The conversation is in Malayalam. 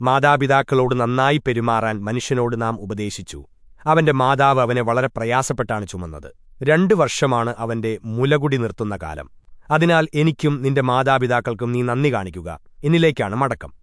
മാതാപിതാക്കളോട് നന്നായി പെരുമാറാൻ മനുഷ്യനോട് നാം ഉപദേശിച്ചു. അവന്റെ മാതാവ് അവനെ വളരെ പ്രയാസപ്പെട്ടാണ് ചുമന്നത്. രണ്ടു വർഷമാണ് അവന്റെ മുലകുടി നിർത്തുന്ന കാലം. അതിനാൽ എനിക്കും നിന്റെ മാതാപിതാക്കൾക്കും നീ നന്ദി കാണിക്കുക. എന്നിലേക്കാണ് മടക്കം.